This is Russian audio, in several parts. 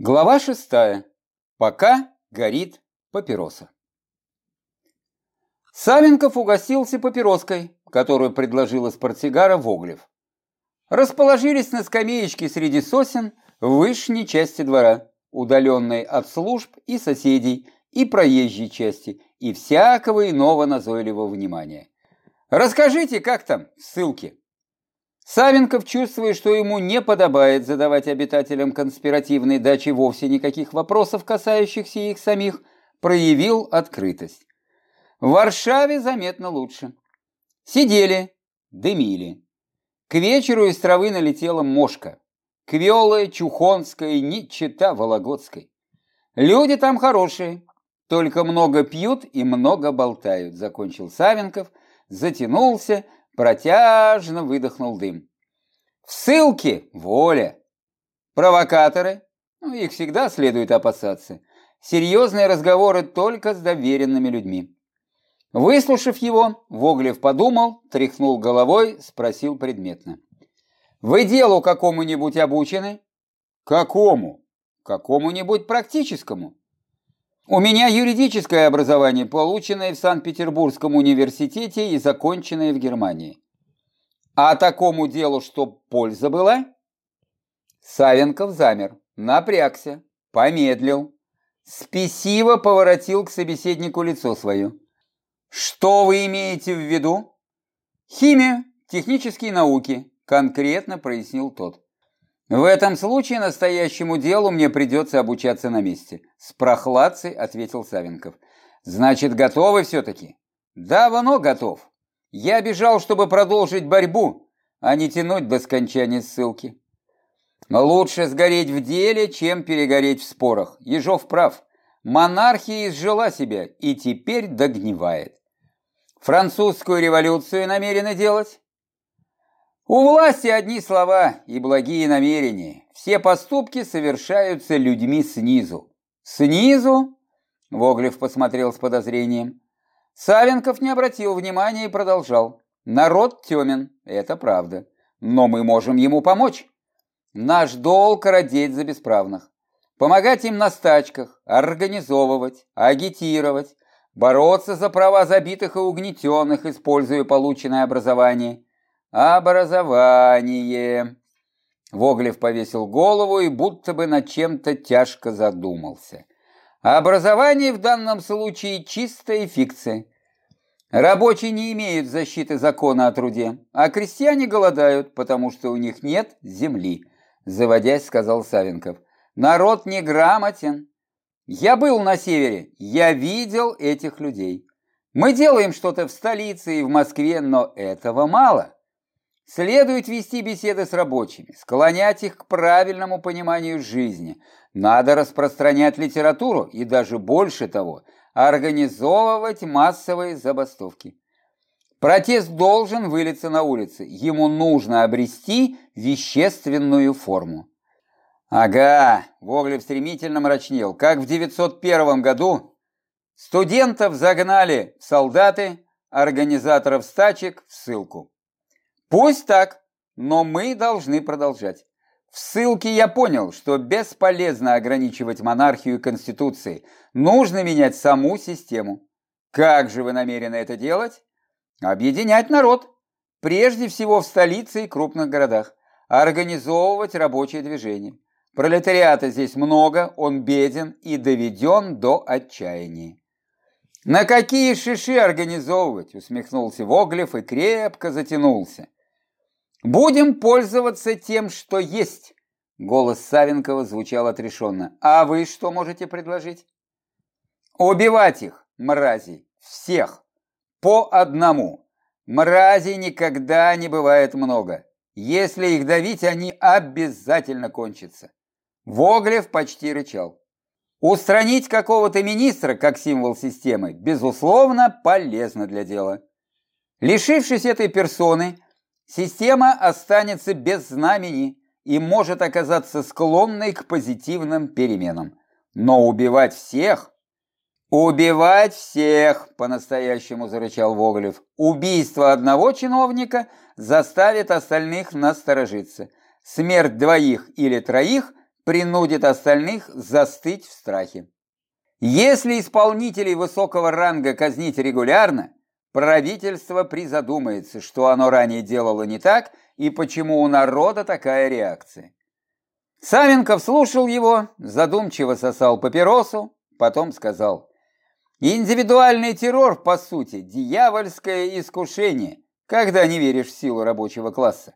Глава шестая. Пока горит папироса. Савенков угостился папироской, которую предложил из портсигара Воглев. Расположились на скамеечке среди сосен в вышней части двора, удаленной от служб и соседей, и проезжей части, и всякого иного назойливого внимания. Расскажите, как там, ссылки? Савенков, чувствуя, что ему не подобает задавать обитателям конспиративной дачи вовсе никаких вопросов, касающихся их самих, проявил открытость. В Варшаве заметно лучше. Сидели, дымили. К вечеру из травы налетела мошка. Квелая, чухонская, не чита вологодской. Люди там хорошие, только много пьют и много болтают, закончил Савенков, затянулся, Протяжно выдохнул дым. В ссылке воля. Провокаторы, ну, их всегда следует опасаться. Серьезные разговоры только с доверенными людьми. Выслушав его, Воглев подумал, тряхнул головой, спросил предметно. «Вы делу какому-нибудь обучены?» «Какому?» «Какому-нибудь практическому?» У меня юридическое образование, полученное в Санкт-Петербургском университете и законченное в Германии. А такому делу что польза была? Савенков замер, напрягся, помедлил, спесиво поворотил к собеседнику лицо свое. Что вы имеете в виду? Химия, технические науки, конкретно прояснил тот. В этом случае настоящему делу мне придется обучаться на месте. С прохладцей ответил Савенков. Значит, готовы все-таки? Давно готов. Я бежал, чтобы продолжить борьбу, а не тянуть до скончания ссылки. Лучше сгореть в деле, чем перегореть в спорах. Ежов прав. Монархия изжила себя и теперь догнивает. Французскую революцию намерены делать? У власти одни слова и благие намерения. Все поступки совершаются людьми снизу. Снизу? Воглев посмотрел с подозрением. Савенков не обратил внимания и продолжал. Народ темен, это правда. Но мы можем ему помочь. Наш долг родить за бесправных. Помогать им на стачках, организовывать, агитировать, бороться за права забитых и угнетенных, используя полученное образование – Образование. Воглев повесил голову и будто бы над чем-то тяжко задумался. Образование в данном случае чистая фикция. Рабочие не имеют защиты закона о труде, а крестьяне голодают, потому что у них нет земли, заводясь, сказал Савенков. Народ неграмотен. Я был на севере, я видел этих людей. Мы делаем что-то в столице и в Москве, но этого мало. Следует вести беседы с рабочими, склонять их к правильному пониманию жизни. Надо распространять литературу и даже больше того, организовывать массовые забастовки. Протест должен вылиться на улице. Ему нужно обрести вещественную форму. Ага, Воглев стремительно мрачнел. Как в 901 году студентов загнали солдаты, организаторов стачек в ссылку. Пусть так, но мы должны продолжать. В ссылке я понял, что бесполезно ограничивать монархию Конституции. Нужно менять саму систему. Как же вы намерены это делать? Объединять народ. Прежде всего в столице и крупных городах. Организовывать рабочее движение. Пролетариата здесь много, он беден и доведен до отчаяния. «На какие шиши организовывать?» – усмехнулся Воглев и крепко затянулся. Будем пользоваться тем, что есть. Голос Савенкова звучал отрешенно. А вы что можете предложить? Убивать их, мрази, всех, по одному. Мрази никогда не бывает много. Если их давить, они обязательно кончатся. Воглев почти рычал. Устранить какого-то министра как символ системы, безусловно, полезно для дела. Лишившись этой персоны, Система останется без знамени и может оказаться склонной к позитивным переменам. Но убивать всех... «Убивать всех!» – по-настоящему зарычал Воголев. «Убийство одного чиновника заставит остальных насторожиться. Смерть двоих или троих принудит остальных застыть в страхе. Если исполнителей высокого ранга казнить регулярно, правительство призадумается, что оно ранее делало не так и почему у народа такая реакция. Савенков слушал его, задумчиво сосал папиросу, потом сказал, «Индивидуальный террор, по сути, дьявольское искушение, когда не веришь в силу рабочего класса.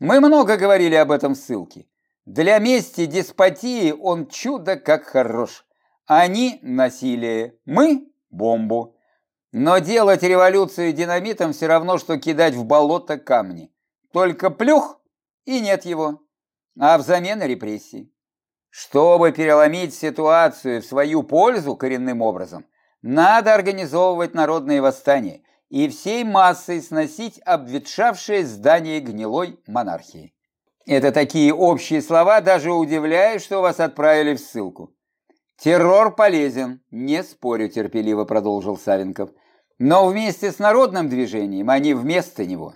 Мы много говорили об этом в ссылке. Для мести деспотии он чудо как хорош. Они – насилие, мы – бомбу. Но делать революцию динамитом все равно, что кидать в болото камни. Только плюх, и нет его а взамен репрессий. Чтобы переломить ситуацию в свою пользу коренным образом, надо организовывать народные восстания и всей массой сносить обветшавшее здание гнилой монархии. Это такие общие слова, даже удивляюсь, что вас отправили в ссылку. Террор полезен, не спорю, терпеливо продолжил Савенков. Но вместе с народным движением, а не вместо него.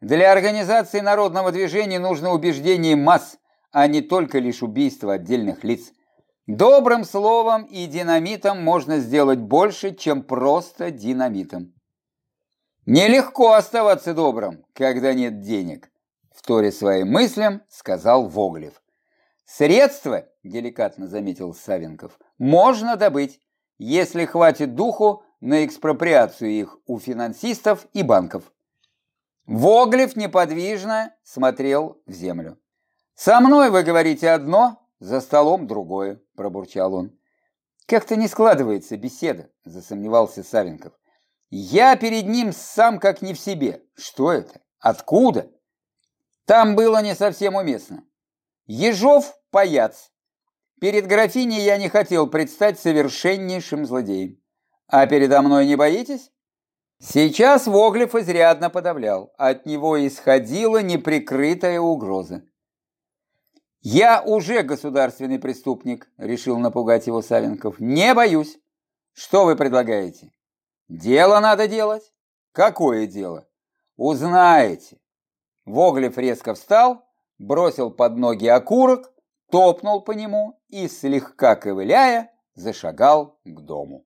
Для организации народного движения нужно убеждение масс, а не только лишь убийство отдельных лиц. Добрым словом и динамитом можно сделать больше, чем просто динамитом. Нелегко оставаться добрым, когда нет денег, вторя своим мыслям, сказал Воглев. Средства, деликатно заметил Савенков, можно добыть, если хватит духу на экспроприацию их у финансистов и банков. Воглев неподвижно смотрел в землю. «Со мной вы говорите одно, за столом другое», – пробурчал он. «Как-то не складывается беседа», – засомневался Савенков. «Я перед ним сам как не в себе. Что это? Откуда?» Там было не совсем уместно. Ежов – паяц. Перед графиней я не хотел предстать совершеннейшим злодеем. А передо мной не боитесь? Сейчас Воглев изрядно подавлял, от него исходила неприкрытая угроза. «Я уже государственный преступник», — решил напугать его Савенков. «Не боюсь. Что вы предлагаете? Дело надо делать? Какое дело? Узнаете». Воглев резко встал, бросил под ноги окурок, топнул по нему и, слегка ковыляя, зашагал к дому.